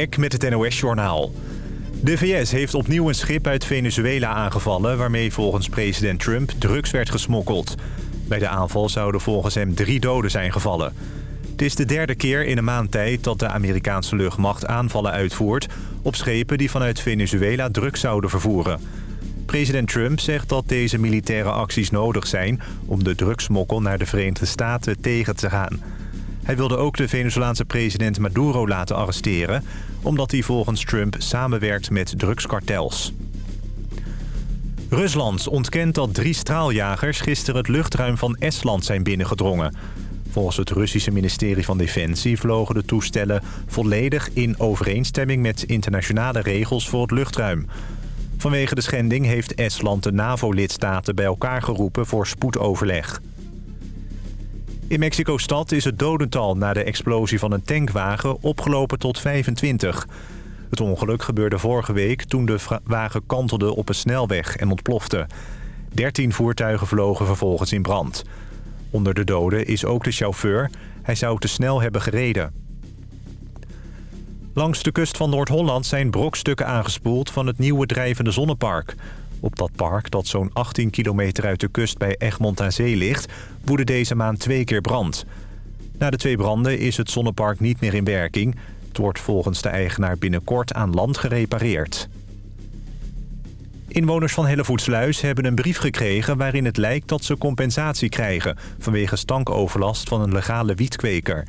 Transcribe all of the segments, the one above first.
Ek met het NOS-journaal. De VS heeft opnieuw een schip uit Venezuela aangevallen... waarmee volgens president Trump drugs werd gesmokkeld. Bij de aanval zouden volgens hem drie doden zijn gevallen. Het is de derde keer in een maand tijd dat de Amerikaanse luchtmacht aanvallen uitvoert... op schepen die vanuit Venezuela drugs zouden vervoeren. President Trump zegt dat deze militaire acties nodig zijn... om de drugsmokkel naar de Verenigde Staten tegen te gaan... Hij wilde ook de Venezolaanse president Maduro laten arresteren... omdat hij volgens Trump samenwerkt met drugskartels. Rusland ontkent dat drie straaljagers gisteren het luchtruim van Estland zijn binnengedrongen. Volgens het Russische ministerie van Defensie vlogen de toestellen volledig in overeenstemming met internationale regels voor het luchtruim. Vanwege de schending heeft Estland de NAVO-lidstaten bij elkaar geroepen voor spoedoverleg. In Mexico-stad is het dodental na de explosie van een tankwagen opgelopen tot 25. Het ongeluk gebeurde vorige week toen de wagen kantelde op een snelweg en ontplofte. 13 voertuigen vlogen vervolgens in brand. Onder de doden is ook de chauffeur. Hij zou te snel hebben gereden. Langs de kust van Noord-Holland zijn brokstukken aangespoeld van het nieuwe drijvende zonnepark. Op dat park, dat zo'n 18 kilometer uit de kust bij Egmond aan Zee ligt... woedde deze maand twee keer brand. Na de twee branden is het zonnepark niet meer in werking. Het wordt volgens de eigenaar binnenkort aan land gerepareerd. Inwoners van Hellevoetsluis hebben een brief gekregen... waarin het lijkt dat ze compensatie krijgen... vanwege stankoverlast van een legale wietkweker.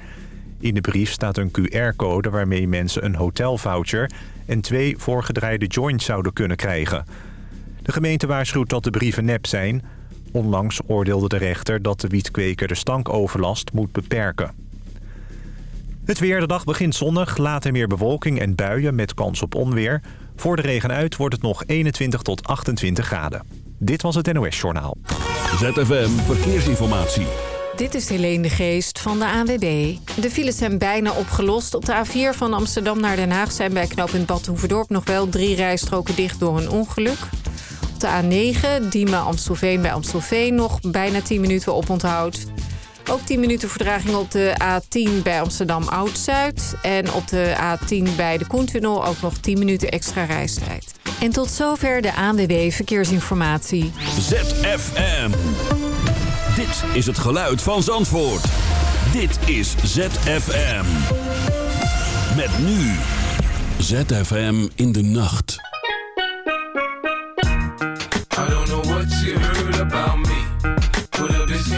In de brief staat een QR-code waarmee mensen een hotelvoucher... en twee voorgedraaide joints zouden kunnen krijgen... De gemeente waarschuwt dat de brieven nep zijn. Onlangs oordeelde de rechter dat de wietkweker de stankoverlast moet beperken. Het weer de dag begint zonnig, later meer bewolking en buien met kans op onweer. Voor de regen uit wordt het nog 21 tot 28 graden. Dit was het NOS Journaal. ZFM Verkeersinformatie. Dit is Helene de Geest van de ANWB. De files zijn bijna opgelost. Op de A4 van Amsterdam naar Den Haag zijn bij knooppunt Bad Hoeverdorp nog wel drie rijstroken dicht door een ongeluk. Op de A9, Diemen Amstelveen bij Amstelveen nog bijna 10 minuten op onthoud. Ook 10 minuten verdraging op de A10 bij Amsterdam Oud-Zuid. En op de A10 bij de Koentunnel ook nog 10 minuten extra reistijd. En tot zover de ANWB Verkeersinformatie. ZFM. Dit is het geluid van Zandvoort. Dit is ZFM. Met nu. ZFM in de nacht.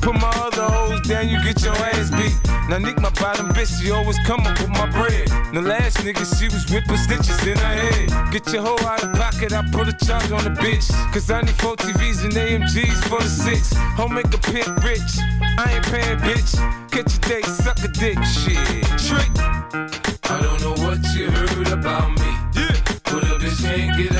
Put my other hoes down, you get your ass beat. Now Nick, my bottom bitch, she always come up with my bread. The last nigga, she was whipping stitches in her head. Get your hoe out of pocket, I put a charge on the bitch. Cause I need four TVs and AMGs for the six. Home make a pimp rich. I ain't paying, bitch. Catch a date, suck a dick, shit. Trick. I don't know what you heard about me. Yeah. But a bitch can't get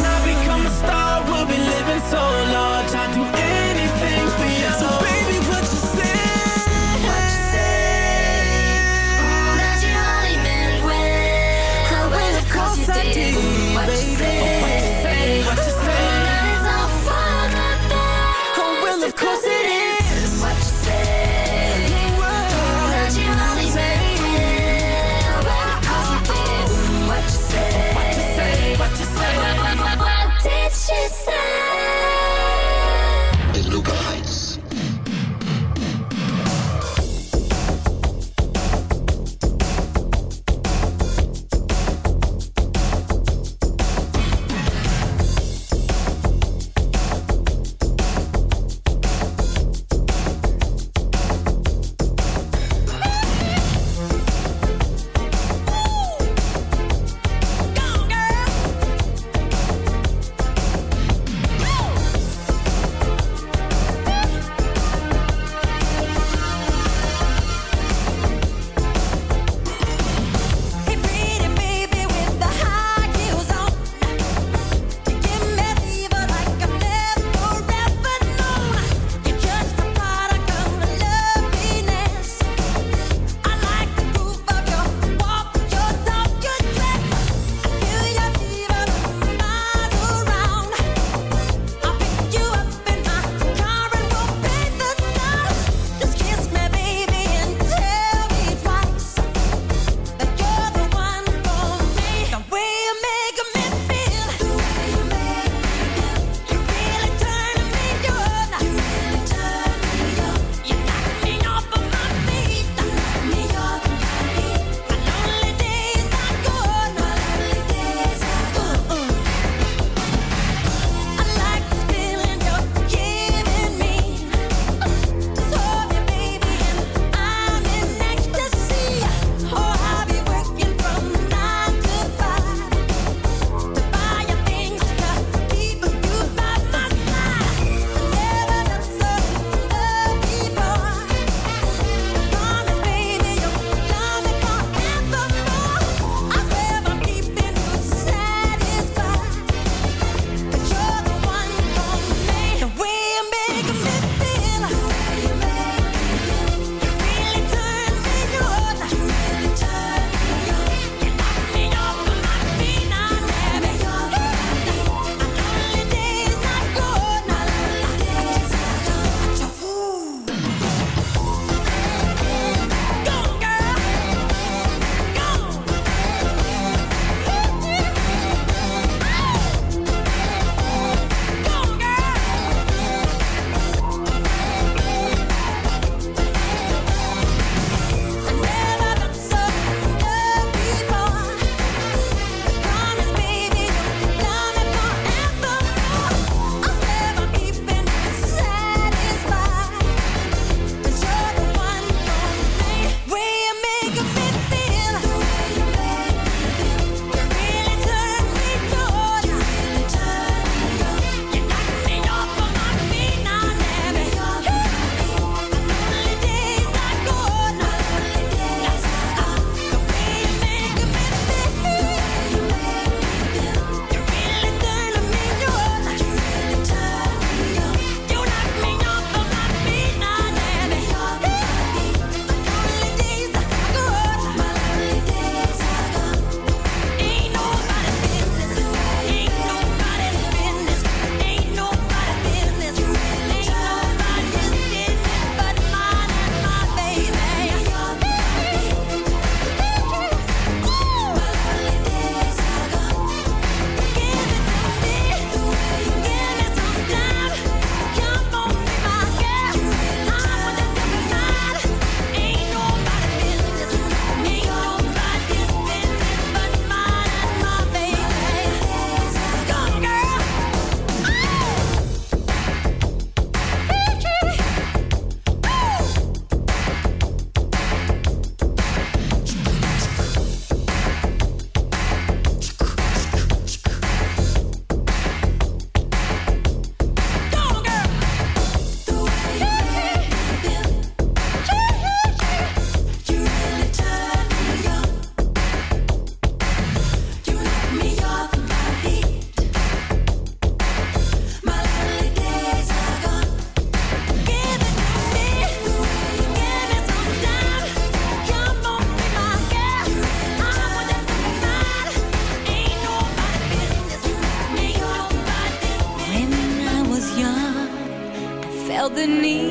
the need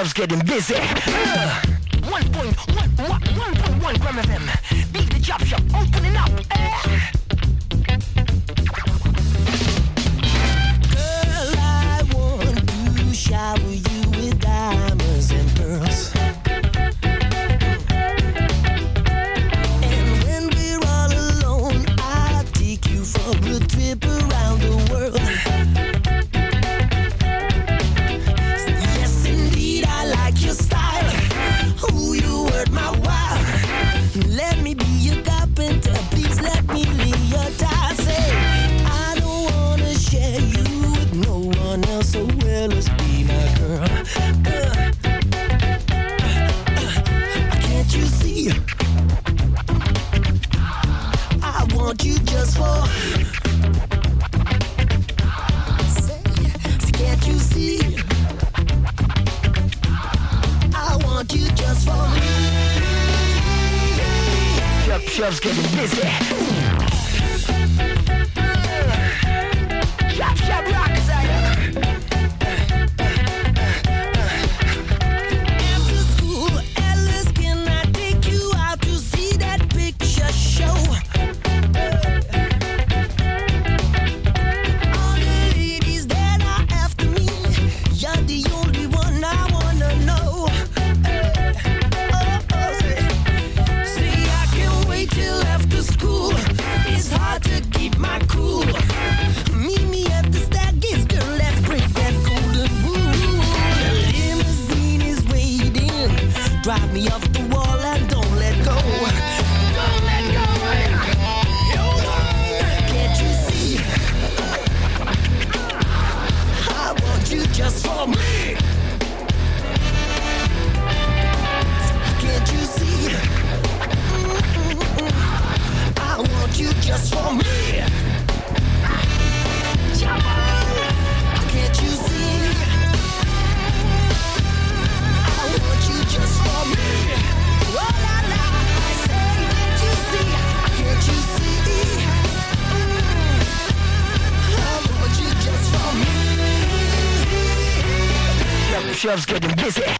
love's getting busy. club's getting busy.